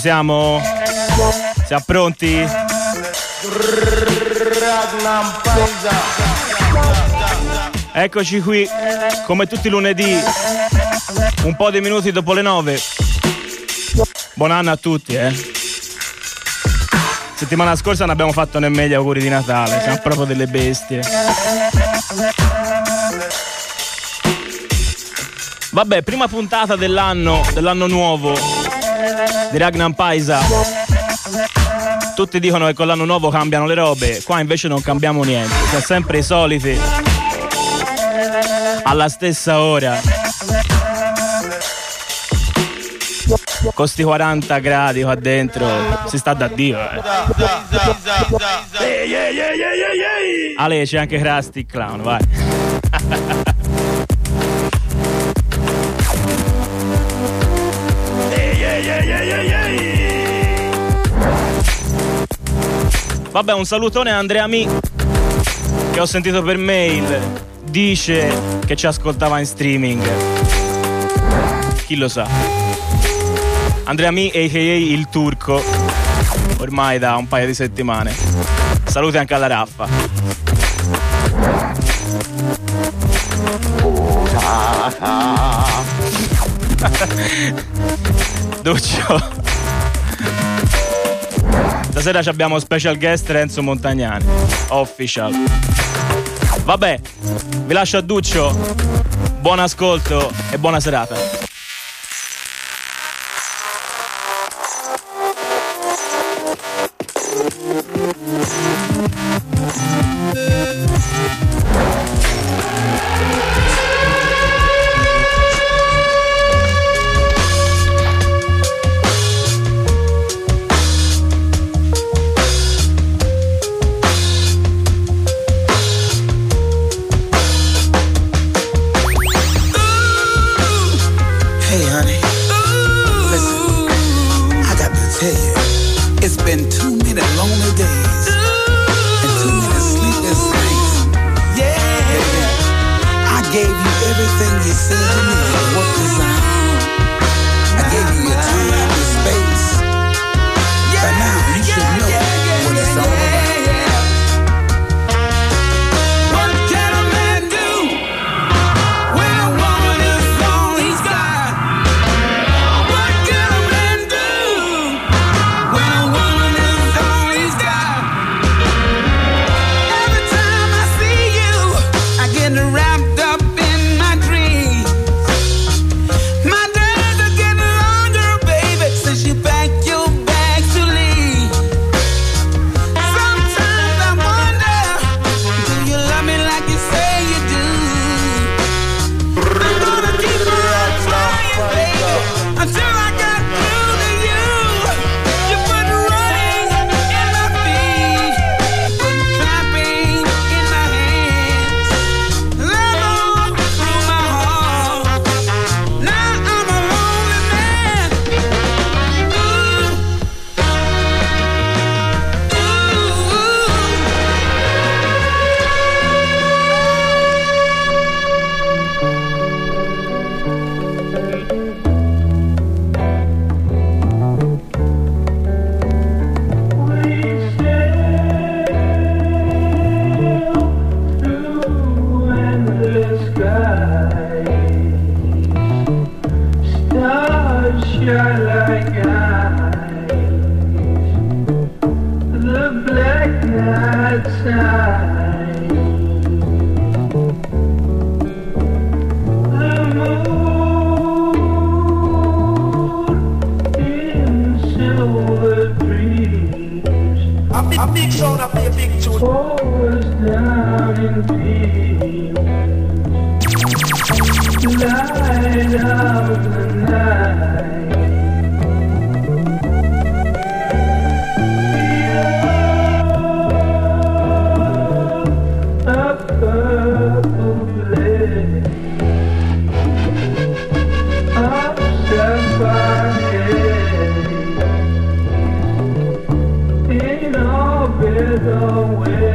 siamo? Siamo pronti? Eccoci qui, come tutti i lunedì, un po' di minuti dopo le nove. Buon anno a tutti, eh. Settimana scorsa non abbiamo fatto nemmeno gli auguri di Natale, siamo proprio delle bestie. Vabbè, prima puntata dell'anno, dell'anno nuovo di Ragnar Paisa. Tutti dicono che con l'anno nuovo cambiano le robe, qua invece non cambiamo niente, siamo sempre i soliti. Alla stessa ora. Con sti 40 gradi qua dentro si sta da Dio. Eh. Ale c'è anche Krusty Clown, vai. Vabbè, un salutone a Andrea Mi che ho sentito per mail. Dice che ci ascoltava in streaming. Chi lo sa? Andrea Mi, a.k.a. il turco, ormai da un paio di settimane. Salute anche alla Raffa. Duccio. Stasera abbiamo special guest Renzo Montagnani. Official. Vabbè, vi lascio a Duccio. Buon ascolto e buona serata. the way.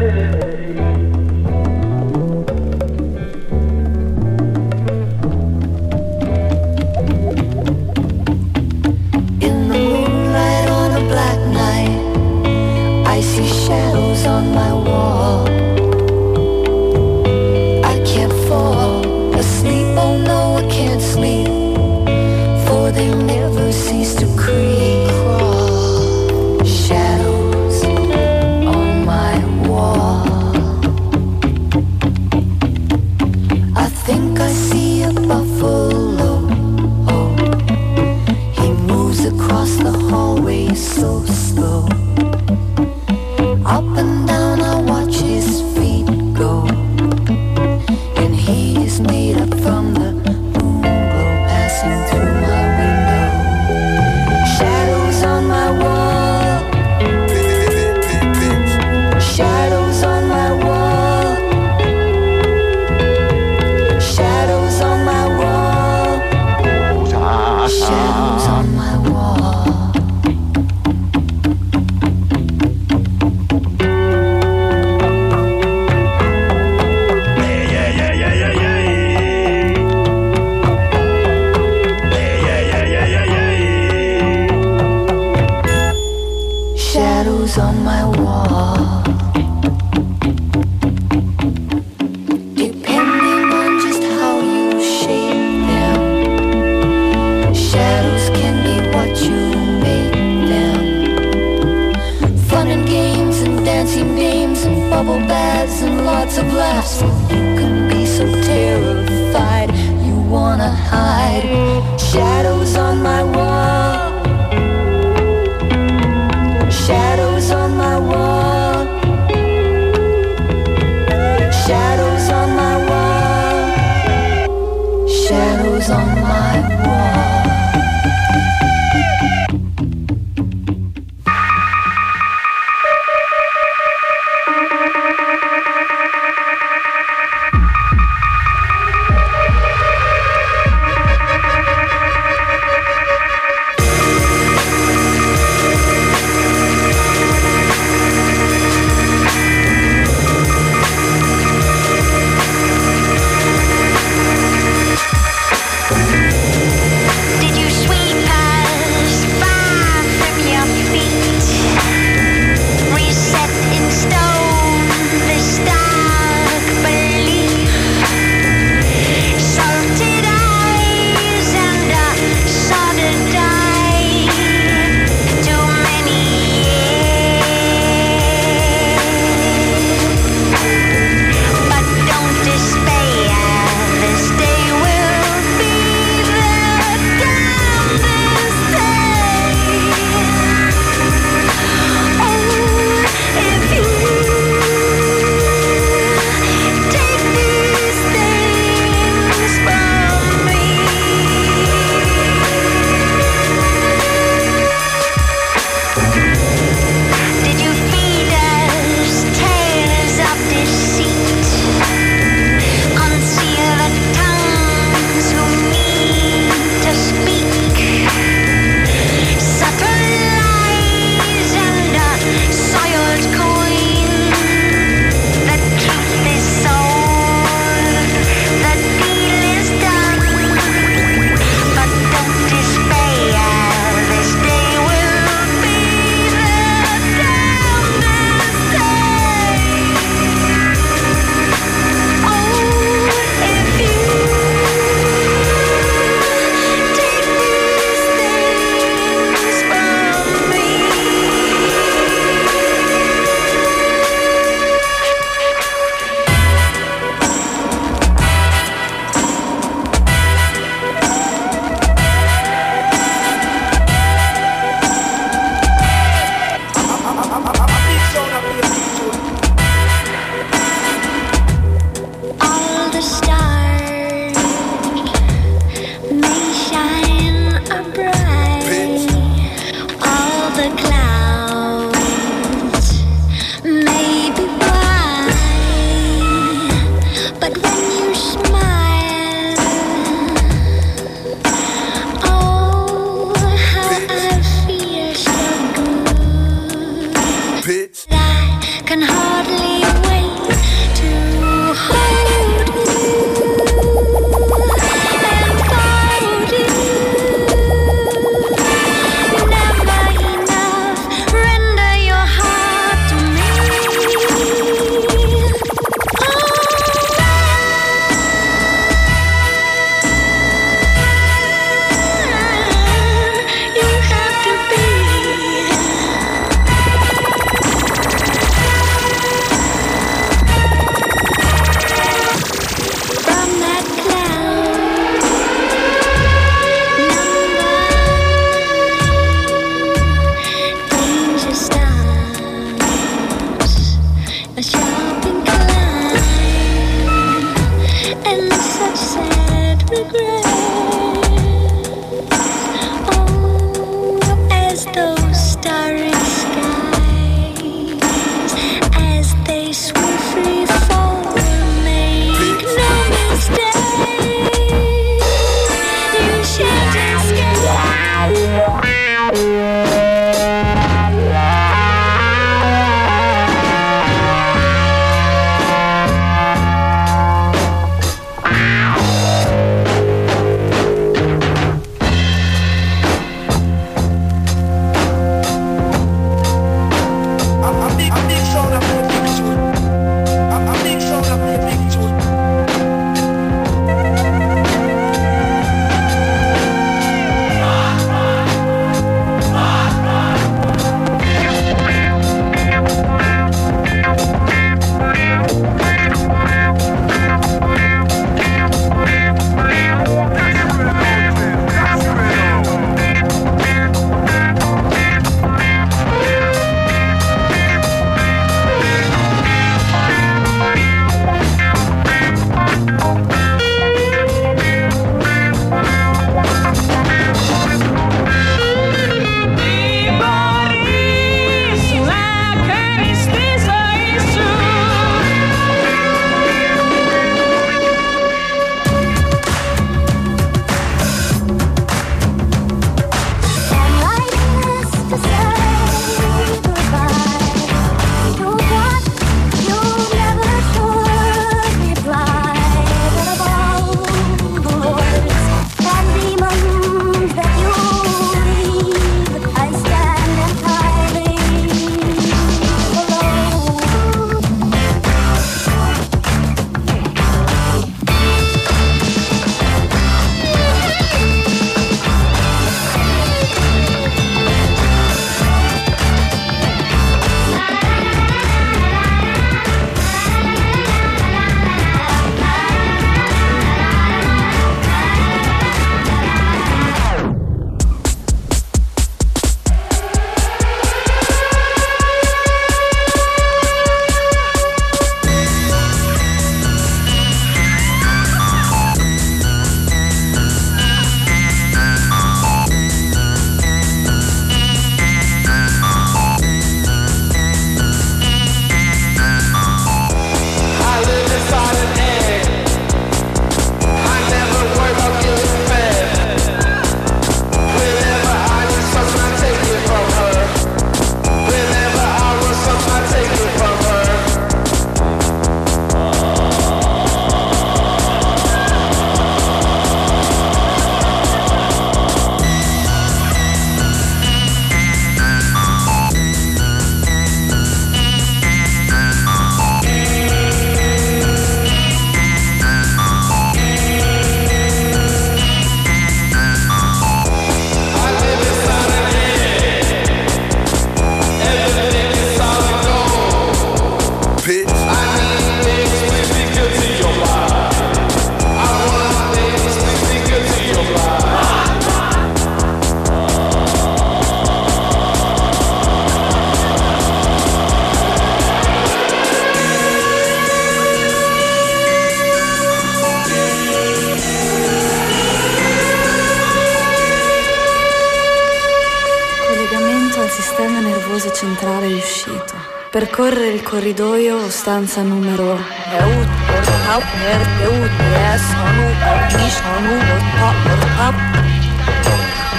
Percorre il corridoio stanza numero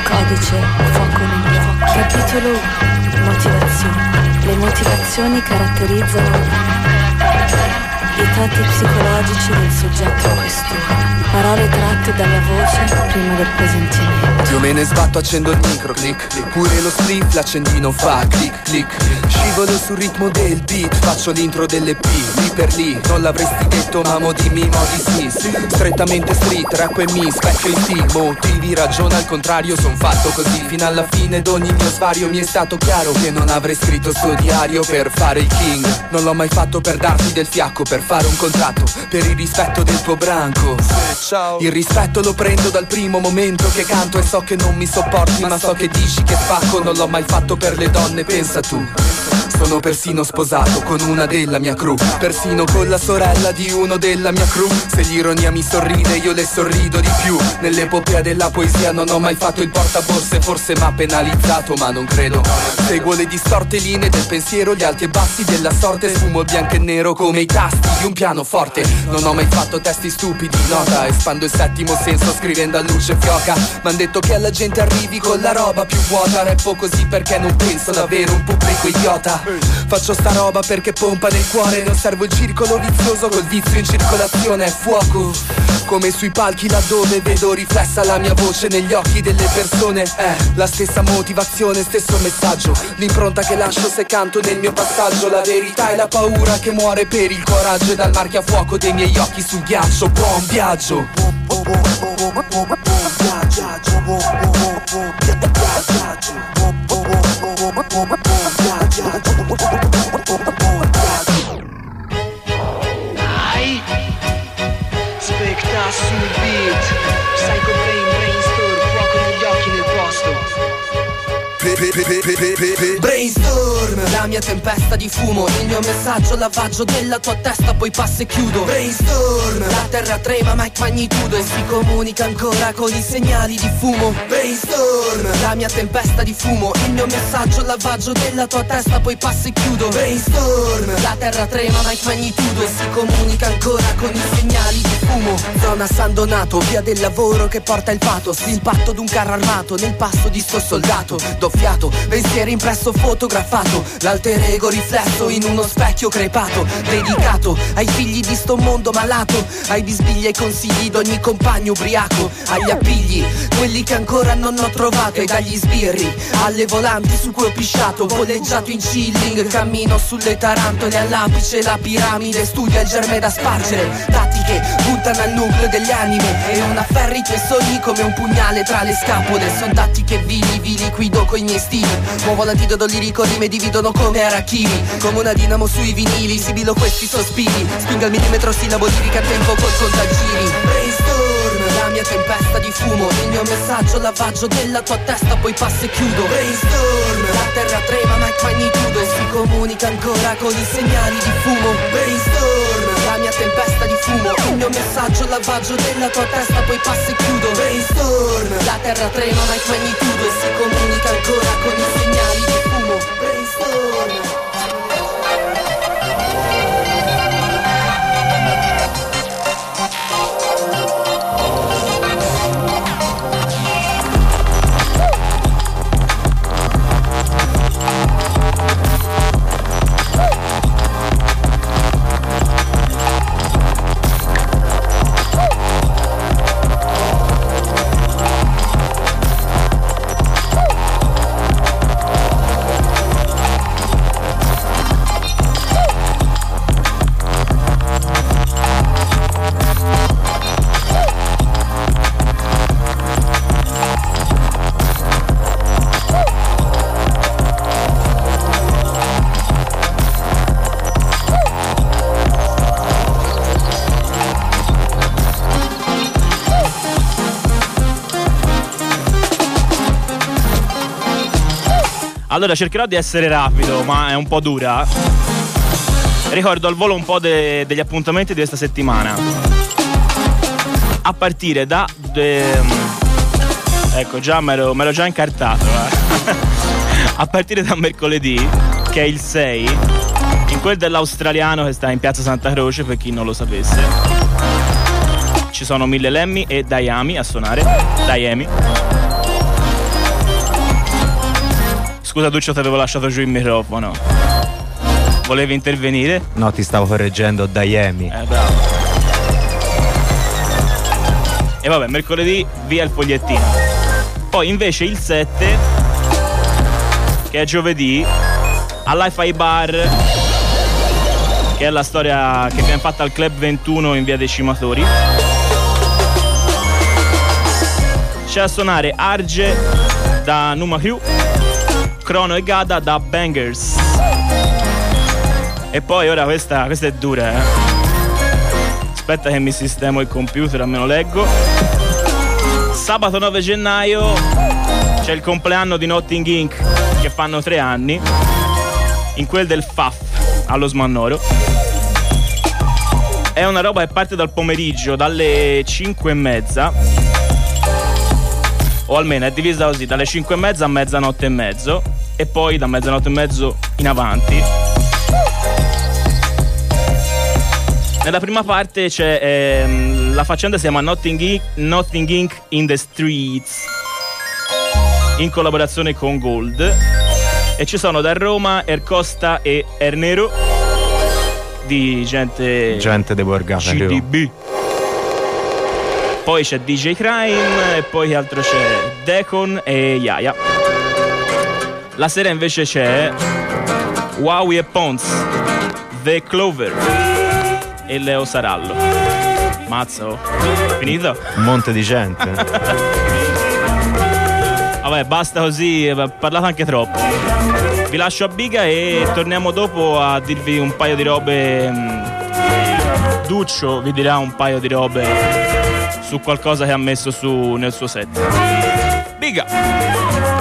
Codice fuoco nel fuoco Capitolo 1 Motivazioni Le motivazioni caratterizzano i tratti psicologici del soggetto in questione Parole tratte dalla voce prima del presentimento. Più me ne sbatto, accendo il micro, click, click. Pure lo split, l'accendino fa click, click. Scivolo sul ritmo del beat, faccio l'intro delle P, lì per lì. Non l'avresti detto, mamo, dimmi i modi sì. Strettamente street, rap e mi, specchio in sì. Motivi, ragione al contrario, son fatto così. Fino alla fine d'ogni mio svario mi è stato chiaro che non avrei scritto sto diario per fare il king. Non l'ho mai fatto per darti del fiacco, per fare un contratto per il rispetto del tuo branco. Ciao. Il rispetto lo prendo dal primo momento che canto e so che non mi sopporti, ma so che dici che spacco. Non l'ho mai fatto per le donne, pensa tu. Sono persino sposato con una della mia crew Persino con la sorella di uno della mia crew Se l'ironia mi sorride io le sorrido di più Nell'epopea della poesia non ho mai fatto il portaborse Forse m'ha penalizzato ma non credo Seguo le distorte linee del pensiero Gli alti e bassi della sorte Sfumo bianco e nero come i tasti di un pianoforte Non ho mai fatto testi stupidi Nota, espando il settimo senso scrivendo a luce fioca. M'han detto che alla gente arrivi con la roba più vuota. Rappo così perché non penso davvero un pubblico idiota. Faccio sta roba perché pompa nel cuore Non servo il circolo vizioso col vizio in circolazione è fuoco. Come sui palchi laddove vedo riflessa la mia voce negli occhi delle persone. È la stessa motivazione, stesso messaggio. L'impronta che lascio se canto nel mio passaggio. La verità e la paura che muore per il coraggio E dal marchio a fuoco dei miei occhi sul ghiaccio. Buon viaggio Spektakel Beat Psycho Brainstorm. La mia tempesta di fumo Il mio messaggio lavaggio della tua testa Poi passo e chiudo. Brainstorm. La terra trema ma è magnitudo E si comunica ancora con i segnali di fumo. Brainstorm. La mia tempesta di fumo Il mio messaggio lavaggio della tua testa Poi passo e chiudo. Brainstorm. La terra trema ma è magnitudo E si comunica ancora con i segnali di fumo. Zona San Donato Via del lavoro che porta il pathos L'impatto d'un carro armato Nel passo di sto soldato. Do fiato Pensiero impresso fotografato L'alter ego riflesso in uno specchio crepato Dedicato ai figli di sto mondo malato Ai bisbigli e ai consigli d'ogni compagno ubriaco Agli appigli, quelli che ancora non ho trovato E dagli sbirri, alle volanti su cui ho pisciato Voleggiato in chilling, cammino sulle tarantole All'apice la piramide, studia il germe da spargere Tattiche, puntano al nucleo degli anime E non afferri i tuoi sogni come un pugnale tra le scapole Son tattiche vili, vi liquido coi miei stili Muovo l'antidoto lirico, rime dividono come arachidi. Come una dinamo sui vinili, sibilo questi sospiri. Spingo al millimetro sillabo lirica a tempo col contagiri Brainstorm, la mia tempesta di fumo. Il mio messaggio, lavaggio della tua testa Poi passo e chiudo. Brainstorm, la terra trema ma è magnitudo E si comunica ancora con i segnali di fumo. Brainstorm, lavaggio della tua testa Poi passo e chiudo. Brainstorm, la terra trema ma è magnitudo E si comunica ancora con i segnali Allora cercherò di essere rapido, ma è un po' dura. Ricordo al volo un po' de- degli appuntamenti di questa settimana. A partire da. de- ecco, già me l'ero, me l'ho già incartato. eh. A partire da mercoledì, che è il 6, in quel dell'australiano che sta in piazza Santa Croce, per chi non lo sapesse. Ci sono Mille Lemmy e Dayami a suonare. Dayami. Scusa Duccio, ti avevo lasciato giù il microfono. Volevi intervenire? No, ti stavo correggendo Daiemi. Eh, bravo. E vabbè, mercoledì via il fogliettino. Poi invece il 7, che è giovedì, all'Hi-Fi Bar, che è la storia che viene fatta al Club 21 in via Decimatori. C'è a suonare Arge da Numa Crew, Crono e Gada da Bangers. E poi ora questa, questa è dura, eh. Aspetta che mi sistemo il computer, almeno leggo. Sabato 9 gennaio c'è il compleanno di Notting Inc. che fanno tre anni. In quel del FAF allo Smannoro. È una roba che parte dal pomeriggio, dalle 5 e mezza. O almeno è divisa così, dalle 5 e mezza a mezzanotte e mezzo. E poi da mezzanotte e mezzo in avanti. Nella prima parte c'è ehm, la faccenda si chiama Notting Inc, Notting Inc in the Streets in collaborazione con Gold e ci sono da Roma Ercosta e Ernero di gente Gente di Borgata. CDB. Poi c'è DJ Crime e poi che altro c'è Decon e Yaya. La sera invece c'è Wowie e Pons, The Clover e Leo Sarallo. Mazzo, finito? Un monte di gente. Vabbè, basta così, parlate anche troppo. Vi lascio a biga e torniamo dopo a dirvi un paio di robe. mm, Duccio vi dirà un paio di robe su qualcosa che ha messo su nel suo set. Biga!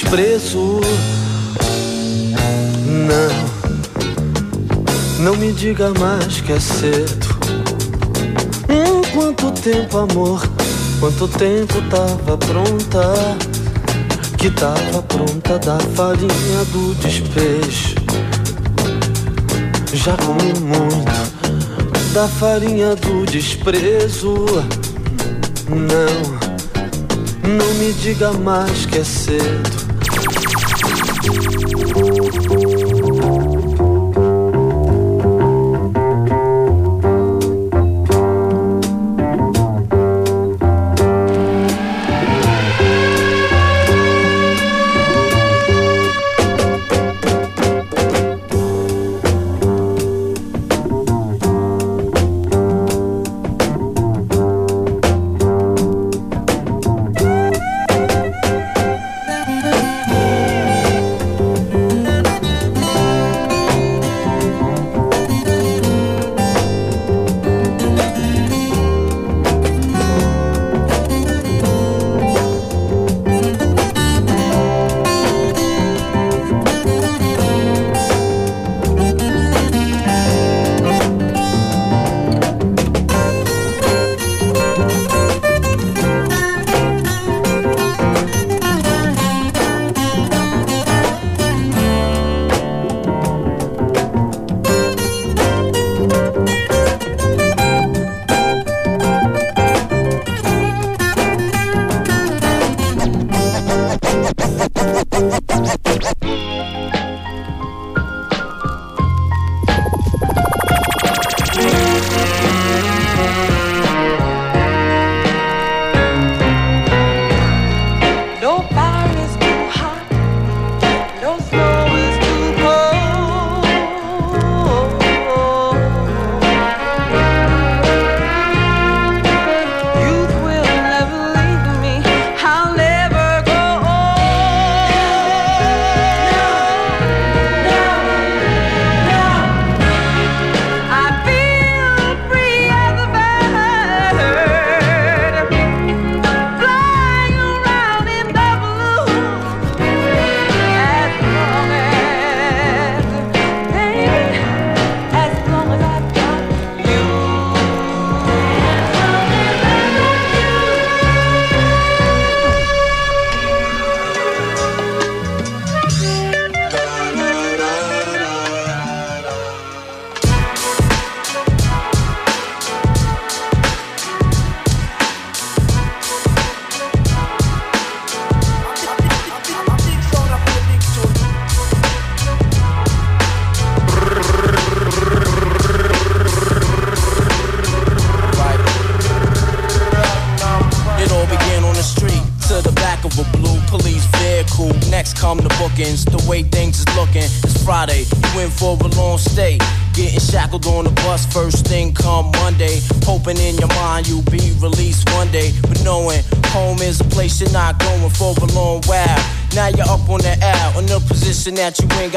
Desprezo. Não, não me diga mais que é cedo. Hum, quanto tempo, amor, quanto tempo tava pronta. Que tava pronta da farinha do despejo. Já comi muito da farinha do desprezo. Não. Não me diga mais que é cedo.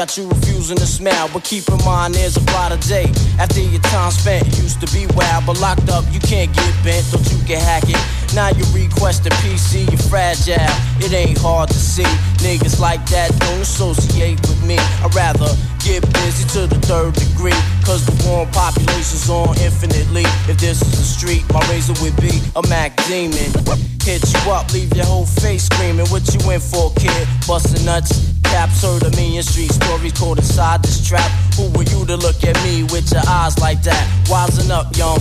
Got you refusing to smile. But keep in mind, there's a brighter day. After your time spent, used to be wild, but locked up, you can't get bent, don't you can hack it. Now you request a PC, you're fragile. It ain't hard to see. Niggas like that don't associate with me. I'd rather get busy to the third degree. Cause the warm population's on infinitely. If this is the street, my razor would be a Mac demon. Hit you up, leave your whole face screaming. What you in for, kid? Bustin' nuts inside trap. Who were you to look at me with your eyes like that? Wisen up, young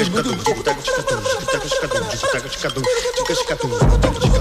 Ticascadu, ticascadu, ticascadu, ticascadu, ticascadu, ticascadu, ticascadu, ticascadu, ticascadu, ticascadu,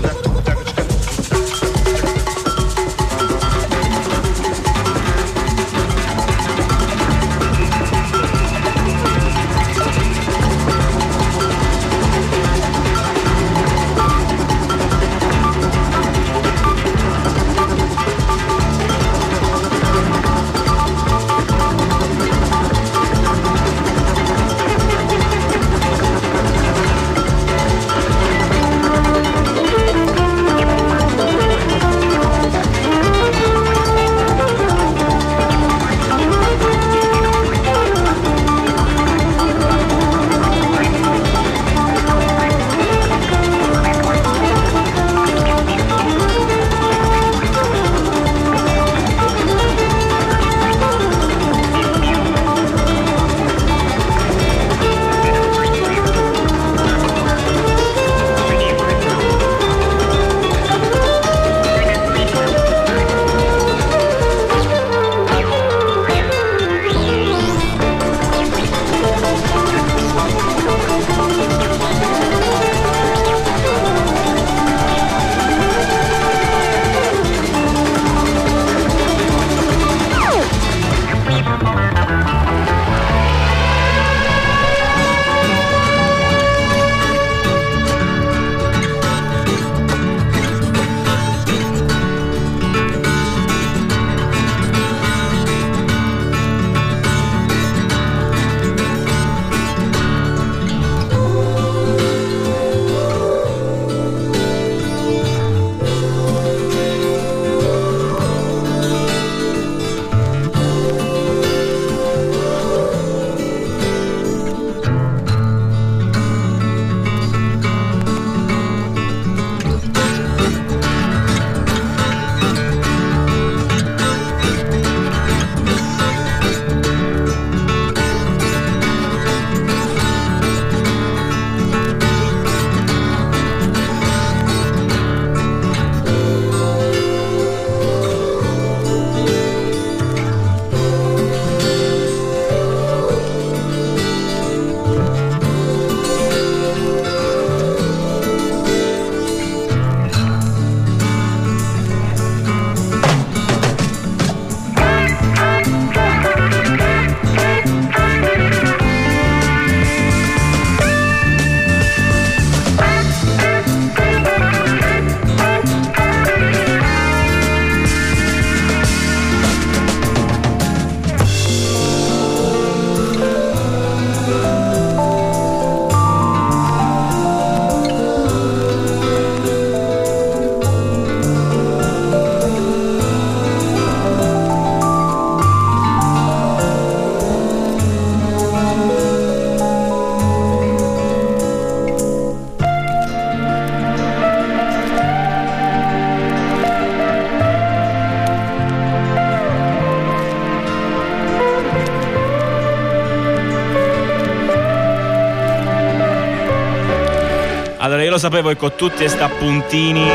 sapevo con tutti questi appuntini,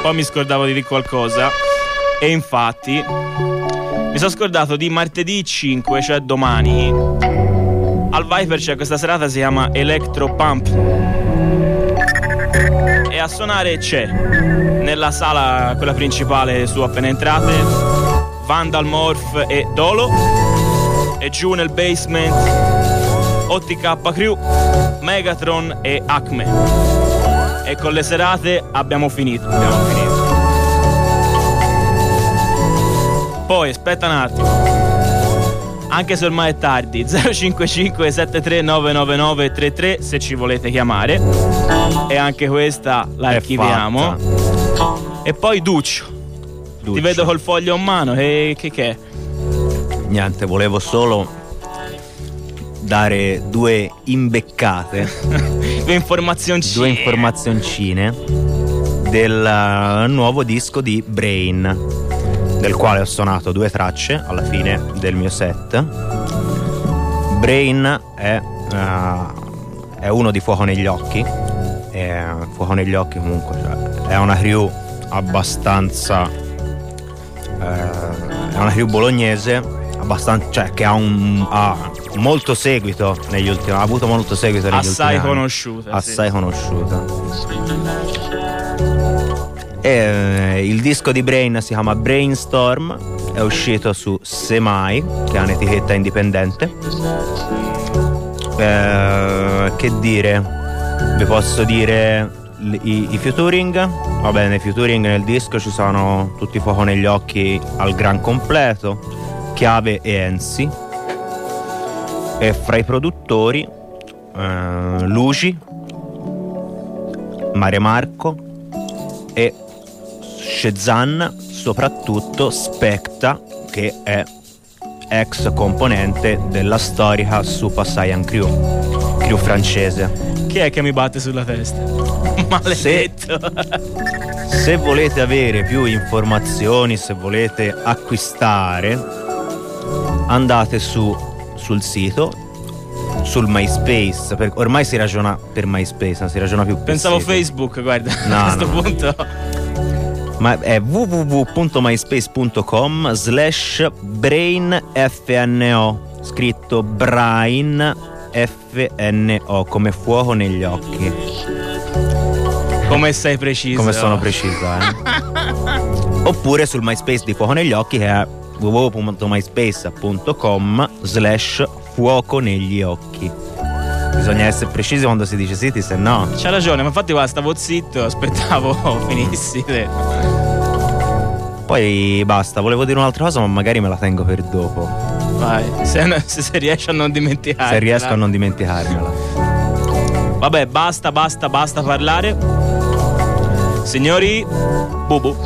poi mi scordavo di dire qualcosa. E infatti, mi sono scordato di martedì 5, cioè domani. Al Viper c'è questa serata, si chiama Electro Pump. E a suonare c'è, nella sala, quella principale su appena entrate, Vandal Morph e Dolo. E giù nel basement, OTK Crew, Megatron e Acme. E con le serate abbiamo finito. Abbiamo finito. Poi aspetta un attimo. Anche se ormai è tardi, 055 73999 33 se ci volete chiamare. E anche questa la È archiviamo. E poi Duccio. Ti Duccio. vedo col foglio in mano. E che che è? Niente, volevo solo dare due imbeccate, Due informazioncine. due informazioncine del eh, nuovo disco di Brain, del quale ho suonato due tracce alla fine del mio set. Brain è, eh, è uno di Fuoco negli Occhi. E Fuoco negli Occhi comunque cioè, è una crew abbastanza eh, è una crew bolognese abbastanza cioè che ha, un, ha molto seguito negli ultimi ha avuto molto seguito negli Assai ultimi anni. conosciuta. sì. assai conosciuta e eh, il disco di Brain si chiama Brainstorm è uscito su Semai che è un'etichetta indipendente Eh, che dire vi posso dire i, i featuring vabbè nei featuring nel disco ci sono tutti fuoco negli occhi al gran completo Chiave e Ensi e fra i produttori eh, Luci Mare Marco e Shezan soprattutto Specta che è ex componente della storica Super Saiyan Crew crew francese Chi è che mi batte sulla testa? Maledetto. se volete avere più informazioni se volete acquistare andate su sul sito sul MySpace ormai si ragiona per MySpace non si ragiona più per Pensavo sito. Facebook, guarda. No, a questo no. punto. ma è www.myspace.com slash brainfno scritto brain FNO come fuoco negli occhi Come sei preciso. come sono precisa eh? oppure sul MySpace di fuoco negli occhi che è www.myspace.com slash fuoco negli occhi bisogna essere precisi quando si dice siti se no C'ha ragione, ma infatti guarda, stavo zitto, aspettavo finissi. poi basta volevo dire un'altra cosa ma magari me la tengo per dopo Vai, se, se, se riesci a non dimenticare. se riesco a non dimenticarmela Vabbè, basta, basta, basta parlare. Signori, bubu.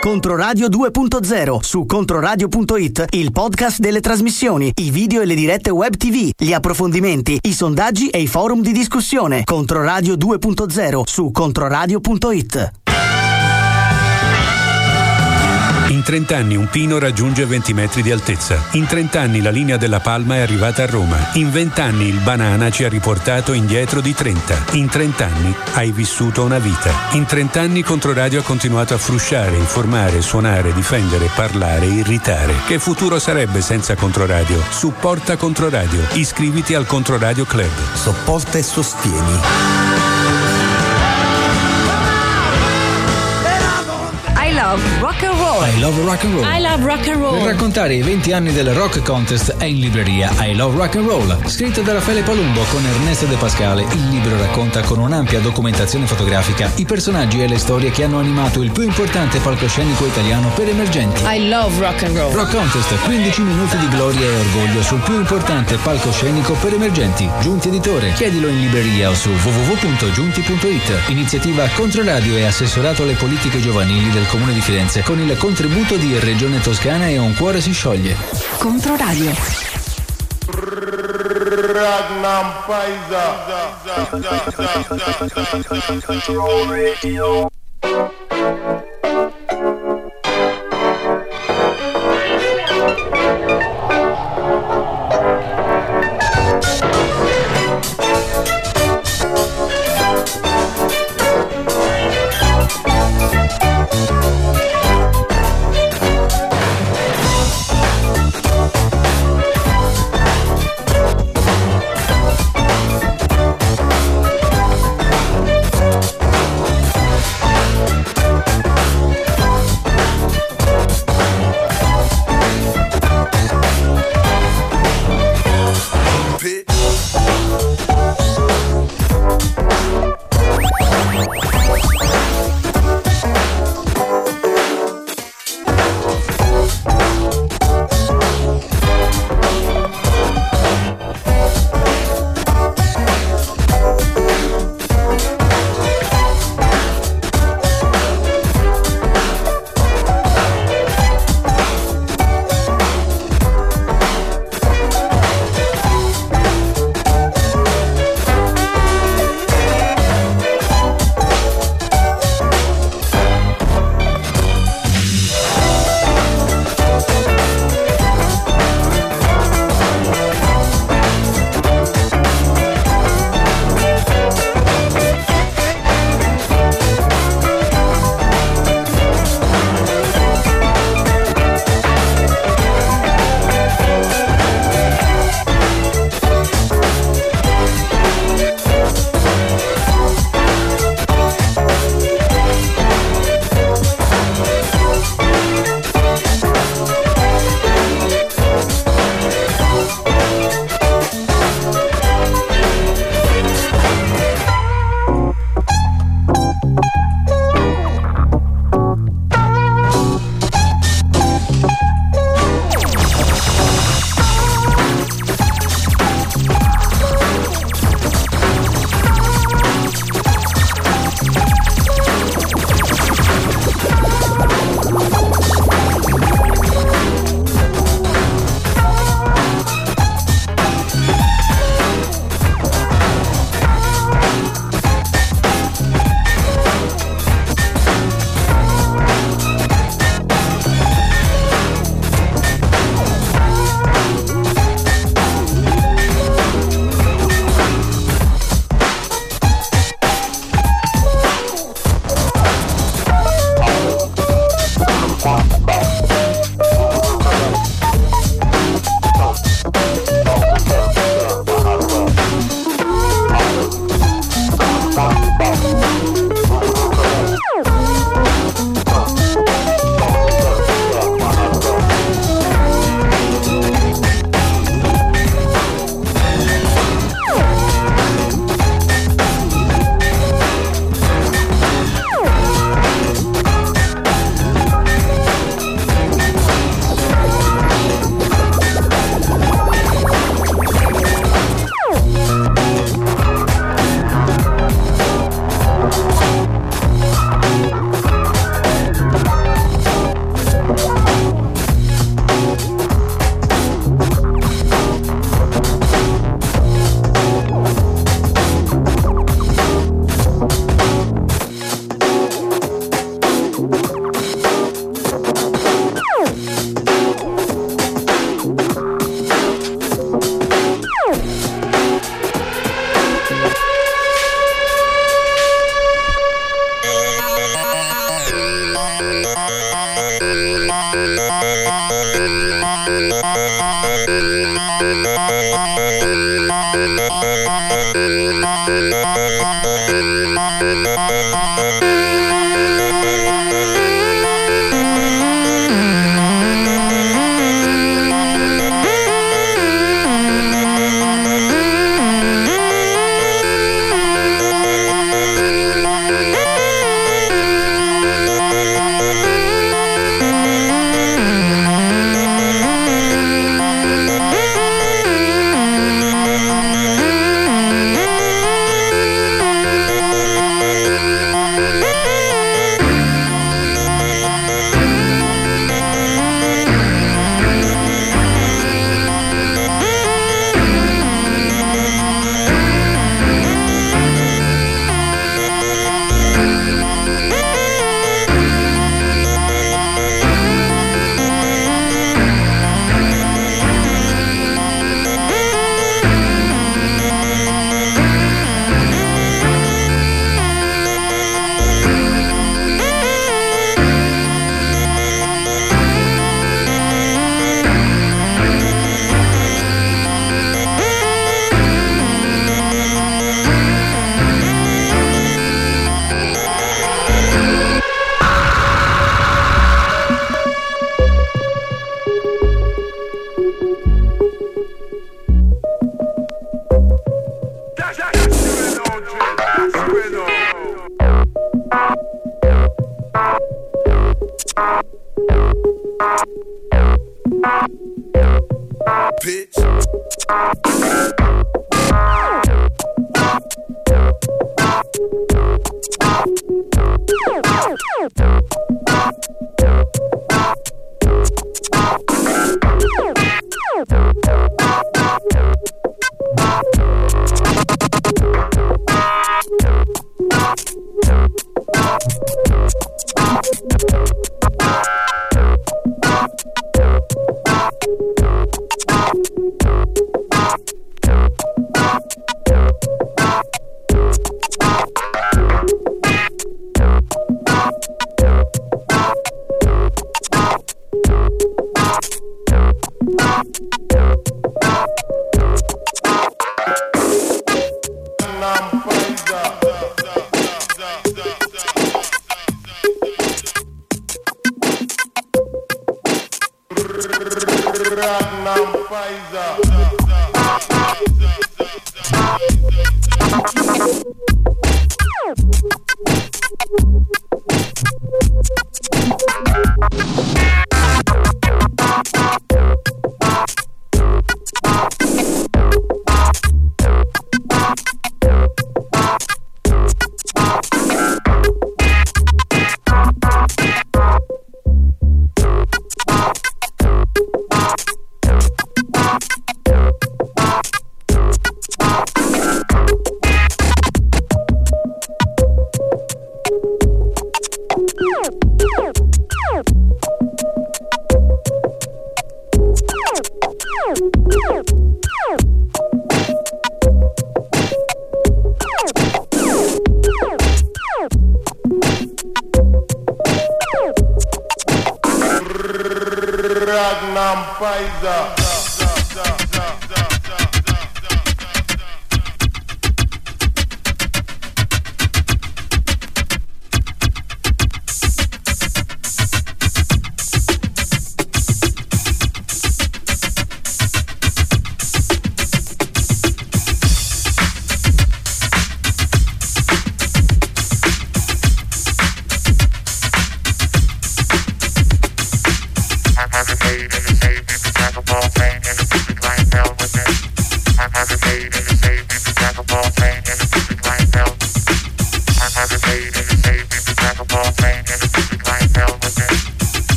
Controradio 2.0 su controradio.it, il podcast delle trasmissioni, i video e le dirette web TV, gli approfondimenti, i sondaggi e i forum di discussione. Controradio 2.0 su controradio.it. In 30 anni un pino raggiunge 20 metri di altezza. In 30 anni la linea della Palma è arrivata a Roma. In 20 anni il banana ci ha riportato indietro di 30. In 30 anni hai vissuto una vita. In 30 anni Controradio ha continuato a frusciare, informare, suonare, difendere, parlare, irritare. Che futuro sarebbe senza Controradio? Supporta Controradio. Iscriviti al Controradio Club. Sopporta e sostieni. I love rock and roll. I love rock and roll. I love rock and roll. Per raccontare i 20 anni del Rock Contest è in libreria I Love Rock and Roll, scritto da Raffaele Palumbo con Ernesto De Pascale. Il libro racconta con un'ampia documentazione fotografica i personaggi e le storie che hanno animato il più importante palcoscenico italiano per emergenti. I love rock and roll. Rock Contest, 15 minuti di gloria e orgoglio sul più importante palcoscenico per emergenti. Giunti Editore, chiedilo in libreria o su www.giunti.it. Iniziativa Controradio e assessorato alle politiche giovanili del Comune di Firenze con il contributo di Regione Toscana e Un Cuore si scioglie. Controradio. Ragnar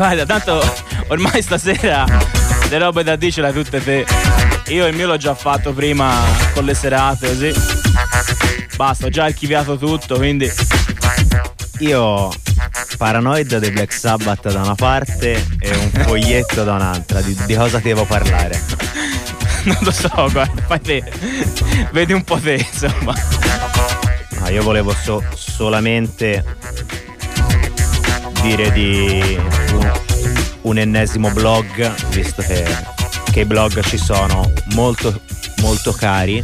Guarda, tanto ormai stasera le robe da dire ce l'hai tutte te. Io il mio l'ho già fatto prima con le serate, così. Basta, ho già archiviato tutto, quindi. Io Paranoid dei Black Sabbath da una parte e un foglietto da un'altra. Di, di cosa devo parlare? Non lo so, guarda, fai te. Vedi un po' te, insomma. No, io volevo so- solamente dire di un, ennesimo blog, visto che, che i blog ci sono molto, molto cari.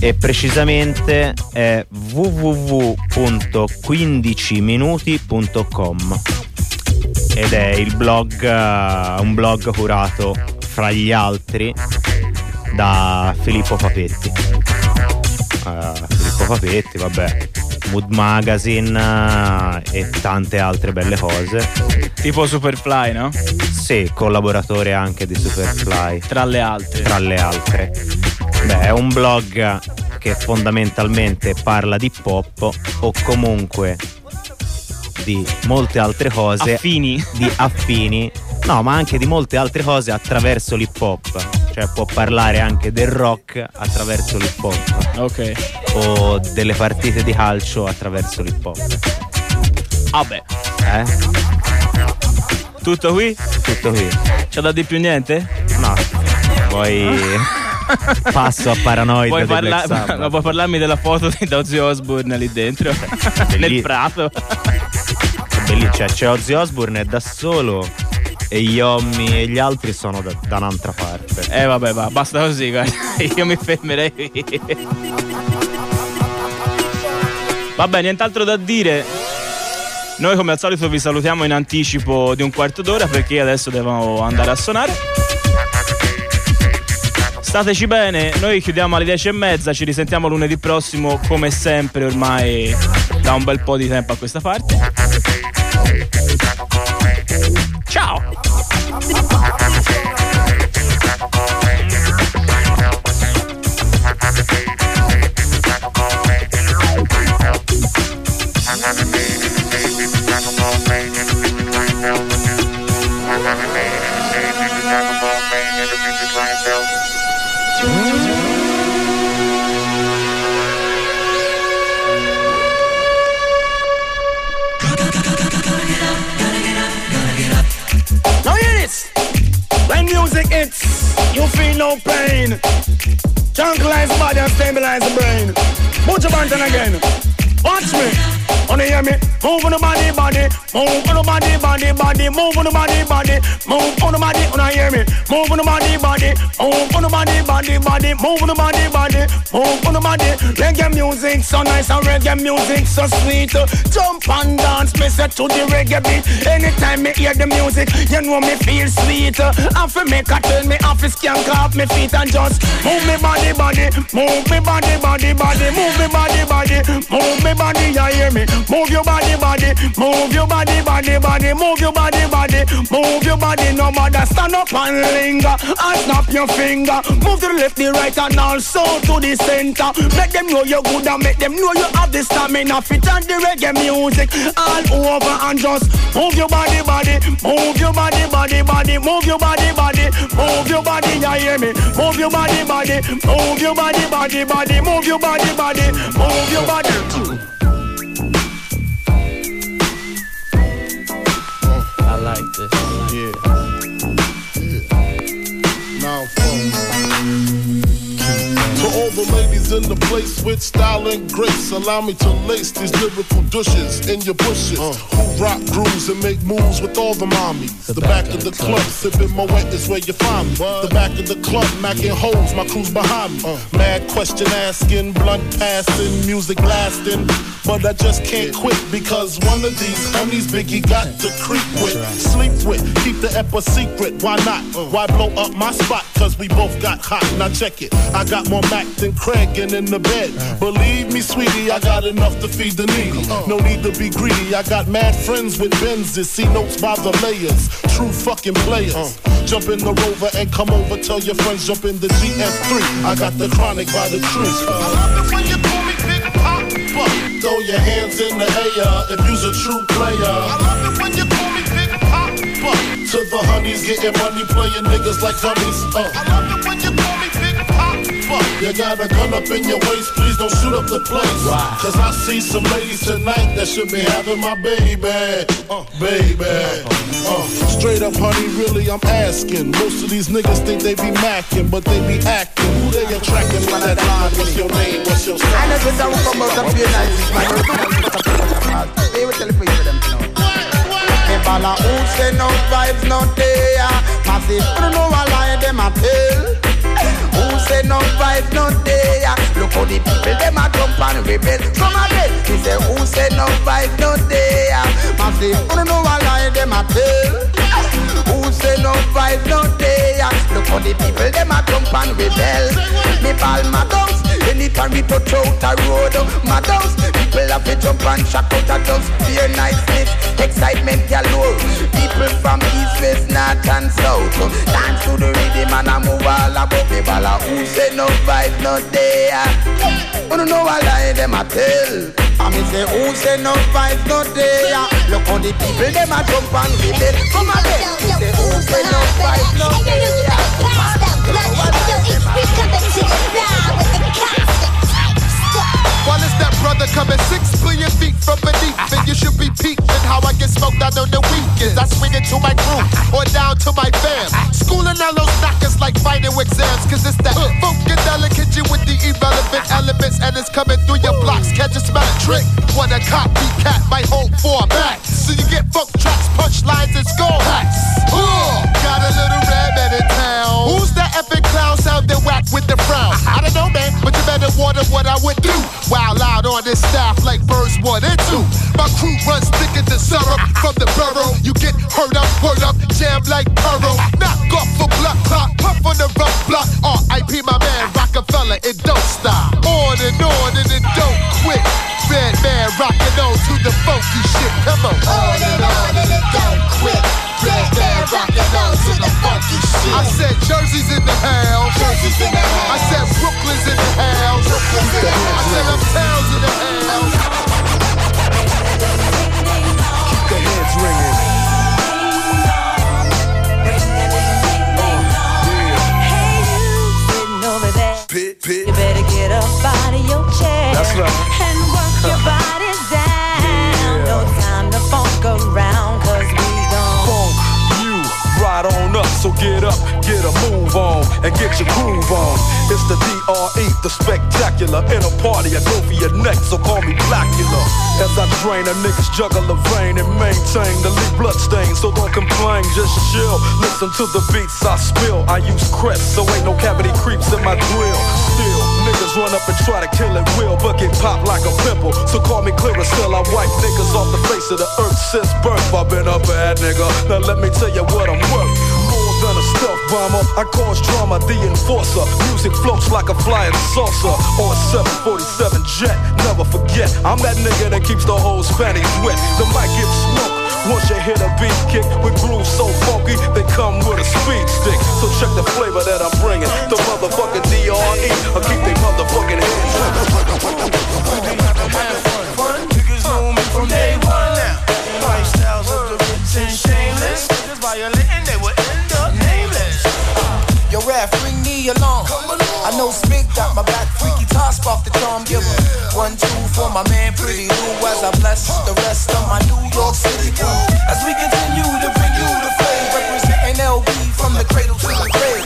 E precisamente è www.15minuti.com ed è il blog, un blog curato fra gli altri da Filippo Papetti. Eh, Filippo Papetti, vabbè, Mood Magazine eh, e tante altre belle cose. Tipo Superfly, no? Sì, collaboratore anche di Superfly. Tra le altre. Tra le altre. Beh, è un blog che fondamentalmente parla di pop o comunque di molte altre cose. Affini. Di affini. No, ma anche di molte altre cose attraverso l'hip hop. Cioè può parlare anche del rock attraverso l'hip hop. Ok. O delle partite di calcio attraverso l'hip hop. Vabbè. Eh? Tutto qui? Tutto qui. C'è da di più niente? No. Poi passo a Paranoid Puoi, parla- ma puoi parlarmi della foto di Ozzy Osbourne lì dentro? Nel prato? Cioè c'è Ozzy Osbourne è da solo e gli Ommi e gli altri sono da, da un'altra parte. Eh vabbè, va, basta così, guarda. Io mi fermerei qui. Vabbè, nient'altro da dire. Noi come al solito vi salutiamo in anticipo di un quarto d'ora perché adesso devo andare a suonare. Stateci bene, noi chiudiamo alle 10 e mezza, ci risentiamo lunedì prossimo come sempre ormai da un bel po' di tempo a questa parte. Now you feel no pain. Tranquilize body and stabilize the brain. Put your button again. Watch me. Wanna hear me? Move on the body, body. Move on the body, body, body. Move on the body, body. Move on the body. Wanna hear me? Move on the body, body. Move on the body, body, body. Move on the body, body. Move on the body. Reggae music so nice and reggae music so sweet. Jump and dance, me set to the reggae beat. Anytime me hear the music, you know me feel sweet. I feel make a turn me off, skank off me feet and just move me body, body. Move me body, body, body. Move me body, body. Move me body, you hear me? Move your body, body. Move your body, body, body. Move your body, body. Move your body, no matter. Stand up and linger and snap your finger. Move to the left, the right, and also to the center. Make them know you're good and make them know you have the stamina. Fit and the reggae music all over and just move your body, body. Move your body, body, body. Move your body, body. Move your body, you hear me? Move your body, body. Move your body, body, body. Move your body, body. Move your body. Like this. All the ladies in the place with style and grace, allow me to lace these lyrical douches in your bushes. Uh. Who rock grooves and make moves with all the mommies. The, back, of the club, sipping my wet is where you find me. The back of the club, macking holes, my crew's behind me. Uh. Mad question asking, blunt passing, music lasting. But I just can't quit because one of these homies Biggie got to creep with, sleep with, keep the ep a secret. Why not? Uh. Why blow up my spot? Cause we both got hot. Now check it. I got more Mac than Craig laying in the bed. Believe me, sweetie, I got enough to feed the needy. No need to be greedy. I got mad friends with Benzes. See notes by the layers. True fucking players. Jump in the rover and come over. Tell your friends jump in the GS3. I got the chronic by the truth. I love it when you call me Big Poppa. Throw your hands in the air if you's a true player. I love it when you call me Big Poppa. To the honeys getting money, playing niggas like dummies. Uh. I love it when You got a gun up in your waist, please don't shoot up the place. Cause I see some ladies tonight that should be having my baby. Uh, baby. Uh, straight up, honey, really, I'm asking. Most of these niggas think they be macking, but they be acting. Who they attracting with that line? What's your name? What's your I know that will come out of your night. My They will tell you for them to know. Me balla who say no vibes no day Massive you know a lie them a tell Who say no vibes no day Look how the people them a jump and rebel. Come again. Me say who say no vibes no day Massive you know a lie them a tell who say no vibes no day Look how the people them a jump and rebel. Me ball my dogs Anytime we touch out a road oh, My dogs People have to jump and shock out a dust Fear night sniff Excitement galore People from east, west, north and south oh. Dance to the rhythm and I move all above me ball Who say no vibes no day Who don't know a lie them a tell I me say who say no vibes no day Look how the people them a jump and rebel Come on then say who say no vibes no day While it's that brother coming six billion feet from beneath And you should be peeping how I get smoked out on the weekends. I swing it to my crew or down to my fam. Schooling all those knockers like final exams Cause it's that funkadelic hit you with the irrelevant elements And it's coming through your blocks. Catch a smell a trick. When a copycat for a back So you get funk tracks, punchlines and hacks. Ooh, Got a little rabbit in town. Who's that epic whack with the frown? I don't know man, but you better wonder what I would do. Wow loud on this staff like birds one and two. My crew runs thicker than syrup from the borough You get hurt up, word up, jam like pearl Knock off a block clock, puff on the rough block R.I.P. my man Rockefeller, it don't stop. On and on and it don't quit. Redman rocking on to the funky shit, come on. On and on and it don't quit. Redman rocking on to the funky shit. I said Jersey's in the house Jersey's in and get your groove on. It's the DRE, the spectacular. In a party, I go for your neck, so call me Blackula. As I drain, a niggas juggle a vein and maintain the lead blood stain. So don't complain, just chill. Listen to the beats I spill. I use crest, so ain't no cavity creeps in my grill. Still, niggas run up and try to kill it real, but get popped like a pimple. So call me clear still. I wipe niggas off the face of the earth since birth. I've been a bad nigga. Now let me tell you what I'm worth. Bomber, I cause drama, the enforcer. Music floats like a flying saucer or a 747 jet. Never forget, I'm that nigga that keeps the whole panties wet. The mic gets smoked. Once you hit a beat kick with grooves so funky, they come with a speed stick. So check the flavor that I'm bringing. The motherfucking DRE. I keep they motherfucking hands. Niggas know me from day one now. Lifestyles of the rich and shameless. Niggas violating, they will ref, ring me along. I know Spig got my back, freaky toss off the charm giver. One, two for my man, pretty Lou, as I bless the rest of my New York City crew. As we continue to bring you the flame, representing LB from the cradle to the grave.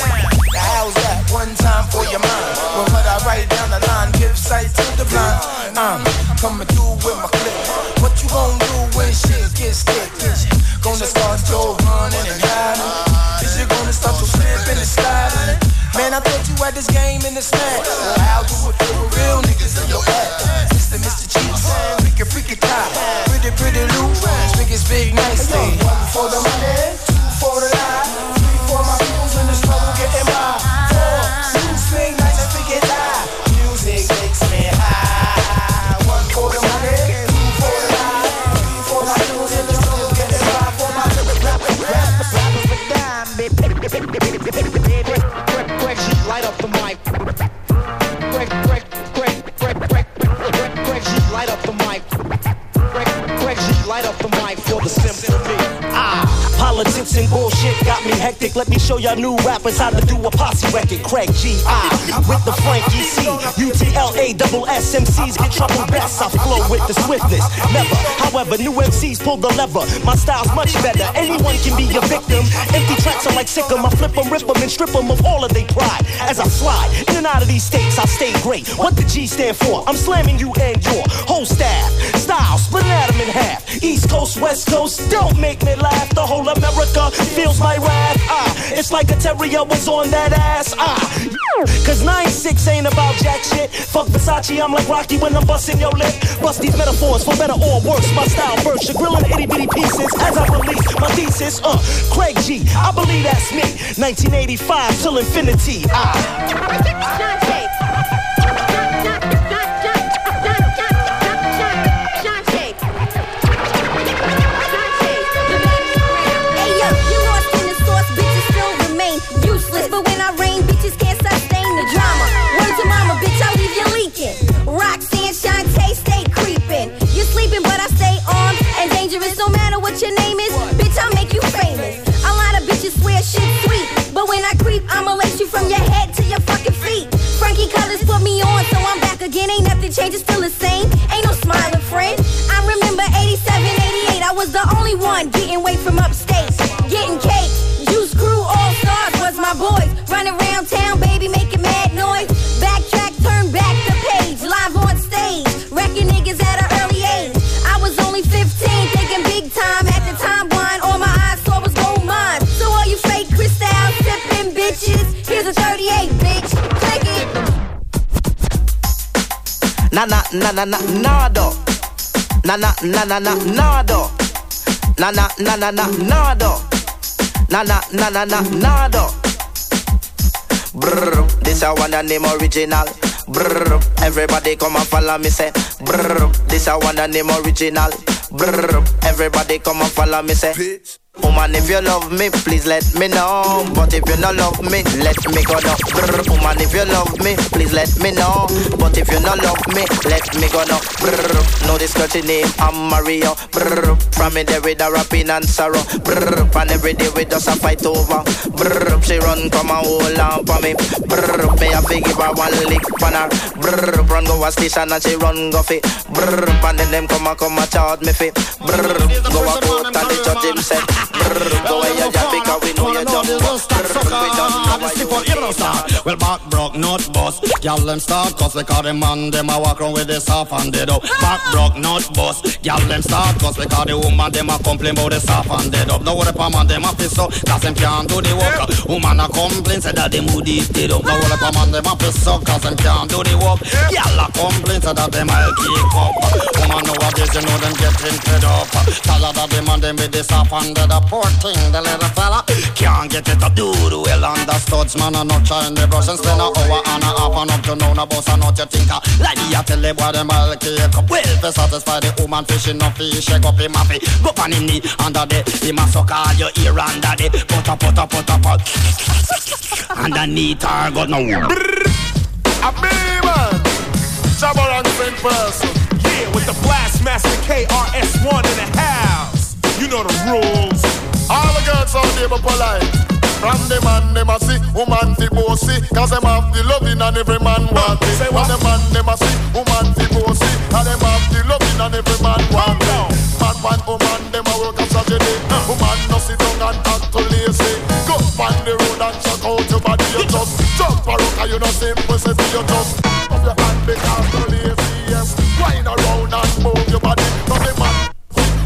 Now, how's that? One time for your mind. When what I write down the line, give sight to the blind. I'm coming through with my clip. What you gonna do when shit gets thick? Gonna start your This game in the smack. How you would feel real niggas in your hectic. Let me show y'all new rappers how to do a posse record. Craig G. I with the Frankie C. UTLA double SMCs get trouble best. I flow with the swiftness. Never, however, new MCs pull the lever. My style's much better. Anyone can be a victim. Empty tracks are like sick 'em. I flip 'em, rip 'em, and strip 'em of all of their pride. As I slide in and out of these states, I stay great. What the G stand for? I'm slamming you and your whole staff. Style, at 'em in half. East Coast, West Coast, don't make me laugh. The whole America feels my wrath. Ah, it's like a terrier was on that ass. Ah, cause 9-6 ain't about jack shit. Fuck Versace, I'm like Rocky when I'm busting your lip. Bust these metaphors for better or worse. My style bursts, you're grilling itty bitty pieces as I release my thesis. Uh, Craig G, I believe that's me. 1985 till infinity. Ah. Again. Ain't nothing changed, it's still the same. Ain't no smiling friend. I remember 87, 88, I was the only one getting weight from upstate. Na na na na na nado. Na na na na na nado. Na na na na na nado. Na na na na na nado. Brr, this a one and name original. Brr, everybody come and follow me say. Brr, this a one and name original. Brr, everybody come and follow me say. Oh, Woman, if you love me, please let me know. But if you not love me, let me go now. Woman, oh, if you love me, please let me know. But if you not love me, let me go now. Brr, know this name, I'm Mario. Brr, from me there with a rapping and sorrow. Brr, and every day we just a fight over. Brr, she run come and hold on for me. Brr, me a fi give her one lick for her. Brr, run go a station and she run go fi. Brr, and then them come and come and charge me fi. Brr, go a court and the judge him. Brr, go your job because we know you done. Brr, we done know why you start. Well, back broke, not bust. Gyal them start cause because the man them a walk around with the soft and dead up. Back broke, not bust. Gyal them start cause because the woman them a complain about the soft and dead up. Now what the palm man them a piss up cause them can't do the work. Woman a complain say that the mood is dead up. Now what the man them a piss up cause them can't do the work. Gyal a complain say that them all kick up. Woman nowadays you know them getting fed up. Tired of the man them with the soft and dead up. Poor thing, the little fella can't get it to do the well understood. Man a not trying the brush and spend a hour and a half and up to now. No boss and not you think. uh, Like me a tell the boy them all kick up. Well, to satisfy the woman fishing no fish, shake up him happy. Go on him knee under the, him a suck all your ear under the. Put up, put up, put up, put Underneath her got no. A man, Shabba and St. Person. Yeah, with the Blast KRS1 in the house. You know the rules. All the girls out there polite. From the man them a see, woman fi bossy Cause them have the loving and every man want it. From the man them a see, woman fi bossy And them have the loving and every man want it. Man want woman them a work as a jelly Woman no sit down and act too lazy. Go on the road and check out your body You just jump a rock and you know simple say you just Up your hand because you're lazy yes. Wind around and move your body. From the man,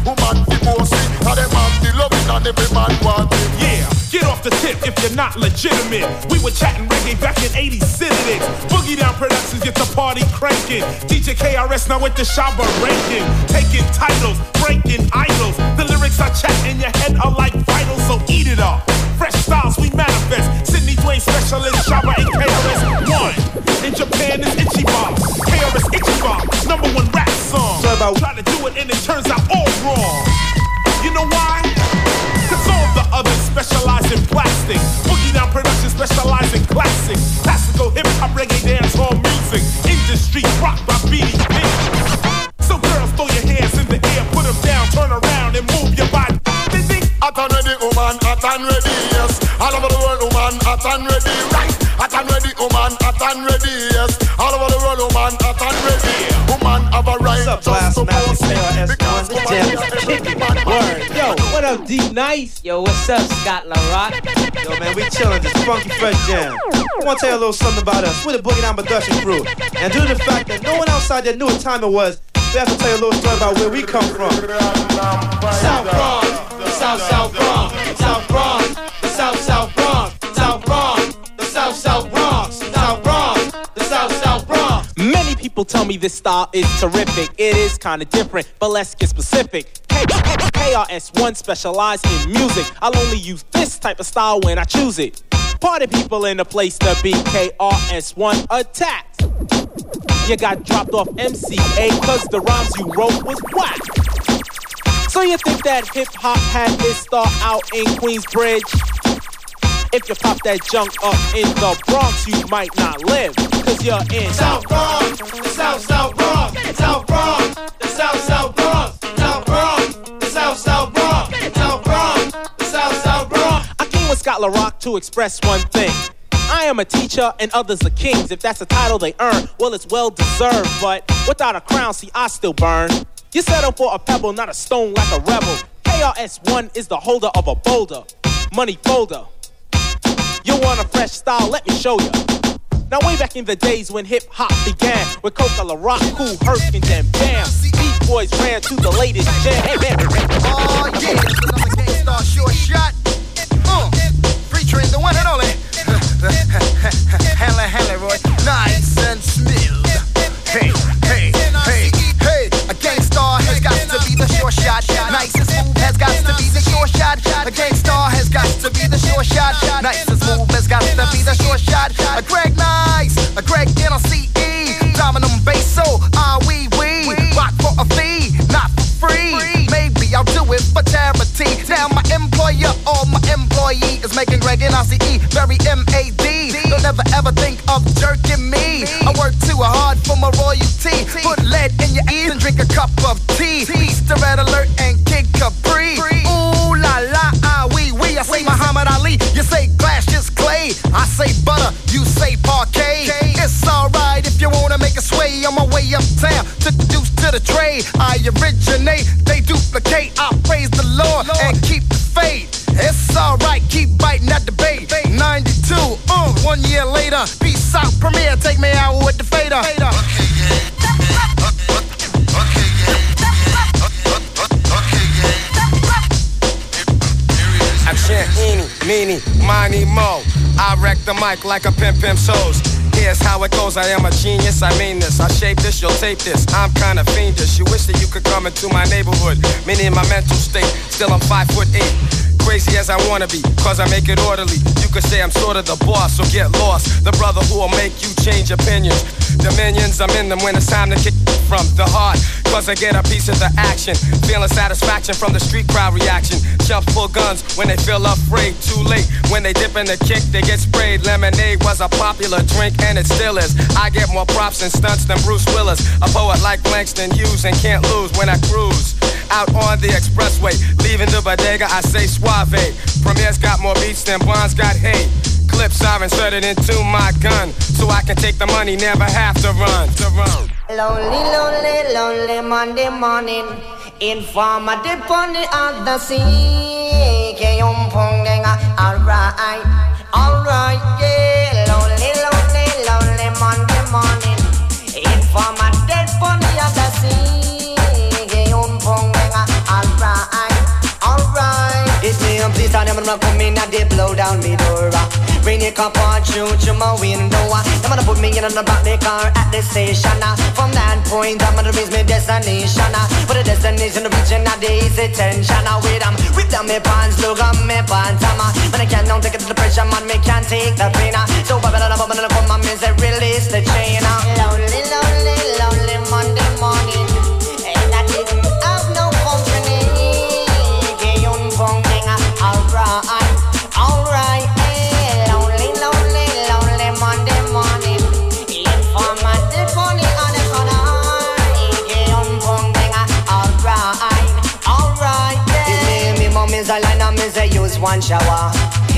woman fi bossy And them have the loving and every man want it. Yeah, get off the tip if you're not legitimate. We were chatting reggae back in 80 Citadel. Boogie Down Productions get the party cranking. DJ KRS now with the Shabba ranking. Taking titles, breaking idols. The lyrics I chat in your head are like vital, so eat it up. Fresh styles we manifest. Sydney Dwayne specialist, Shabba and KRS one. In Japan is Ichiban. KRS Ichiban, number one rap song. Try to do it and it turns out all wrong. You know why? specialize in plastic. Boogie Down Productions specialize in classic, classical hip hop, reggae, dance, hall music. Industry rocked by beating bitches. So girls, throw your hands in the air, put them down, turn around and move your body. Hot and ready, woman, hot and ready, yes. All over the world, woman, hot and ready, right. Hot and ready, woman, hot and ready, up, D Nice? Yo, what's up, Scott La Rock? Yo, man, we chillin' this funky fresh jam. I want to tell you a little something about us. We're the Boogie Down Production crew. And due to the fact that no one outside there knew what time it was, we have to tell you a little story about where we come from. South Bronx, South South Bronx, people tell me this style is terrific. It is kinda different, but let's get specific. KRS1 specialize in music. I'll only use this type of style when I choose it. Party people in the place to be KRS1 attacked. You got dropped off MCA cause the rhymes you wrote was whack. So you think that hip hop had its start out in Queensbridge? If you pop that junk up in the Bronx, you might not live, cause you're in South Bronx, the South South Bronx, South Bronx, the South South Bronx, South Bronx, the South South Bronx, South Bronx, the South South Bronx. I came with Scott La Rock to express one thing. I am a teacher and others are kings. If that's a title they earn, well, it's well deserved. But without a crown, see, I still burn. You settle for a pebble, not a stone like a rebel. KRS1 is the holder of a boulder, money folder. You want a fresh style? Let me show you. Now, way back in the days when hip hop began, with Coke La Rock, Kool Herc, and then Bam, Beat Boys ran to the latest jam. Oh yeah, it's another Gang Starr short shot. Uh, featuring the one and only. Hella, hella, Roy. Nice and smooth. Hey, hey. A Gang Starr has got to be the short shot. Nice and smooth has got to be the short shot. A Gang Starr has got to be the short shot. Nice and smooth has got to be the short shot. A Greg Nice, a Greg NLCE. Dominum Basso, ah wee wee. Rock for a fee, not for free. Maybe I'll do it for charity. Now my employer or my employee is making Greg NLCE very M-A-D. Don't ever ever think of jerking me. Too hard for my royalty. Put lead in your ears and drink a cup of tea. Easter Red Alert and Kid Capri. Ooh la la, ah wee wee. I say Muhammad Ali, you say Cassius Clay. I say butter, you say Parkay. It's alright if you wanna make a sway on my way uptown. The deuce to the trade. I originate, they duplicate. I praise the Lord and keep the faith. It's alright, keep biting at the bait. 92, uh, one year later. Peace out, Premier, take me out with the fader. I chant eeny, meeny, miny, mo. I wreck the mic like a pimp pimp's hose. Here's how it goes. I am a genius. I mean this. I shape this. You'll tape this. I'm kinda fiendish. You wish that you could come into my neighborhood. Meaning my mental state. Still I'm five foot eight. Crazy as I wanna be, cause I make it orderly. You could say I'm sort of the boss, so get lost. The brother who will make you change opinions. Dominions, I'm in them when it's time to kick from the heart. Cause I get a piece of the action. Feeling satisfaction from the street crowd reaction. Chumps pull guns when they feel afraid. Too late when they dip in the kick, they get sprayed. Lemonade was a popular drink and it still is. I get more props and stunts than Bruce Willis. A poet like Langston Hughes and can't lose when I cruise. Out on the expressway, leaving the bodega, I say suave. Premier's got more beats than Bonds got hate. Clips are inserted into my gun, so I can take the money, never have to run. To run. Lonely, lonely, lonely Monday morning. Informer dip on the other sea. Kayum pong denga. Alright, alright, yeah. Lonely, lonely, lonely Monday morning. Informer dip on the other sea. Kayum pong denga. Alright, alright. It's me, I'm pleased, I'm gonna come in and blow down me door. Your cup on through to my window. Ah, I'm gonna put me in the back the car at the station. uh. From that point, I'm gonna reach my destination. Ah. uh. For the destination, the region, of the easy tension. With them, with them, my pants, look on my pants. I'm When I can't down, take it to the pressure, man, me can't take the pain. So, bubble, bubble, bubble, come on, me say, release the chain. Lonely, lonely, lonely Monday one shower.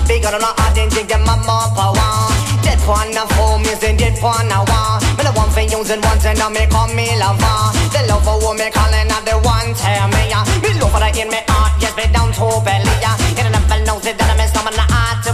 Big on not adding, think them my more power. Dead one a four using dead one a war. Me the one for using one and I make on me lover. The lover who me calling out the one tell me. Me love for the in me heart, yes me down to belly. Get enough and knows it that I'm some in the heart.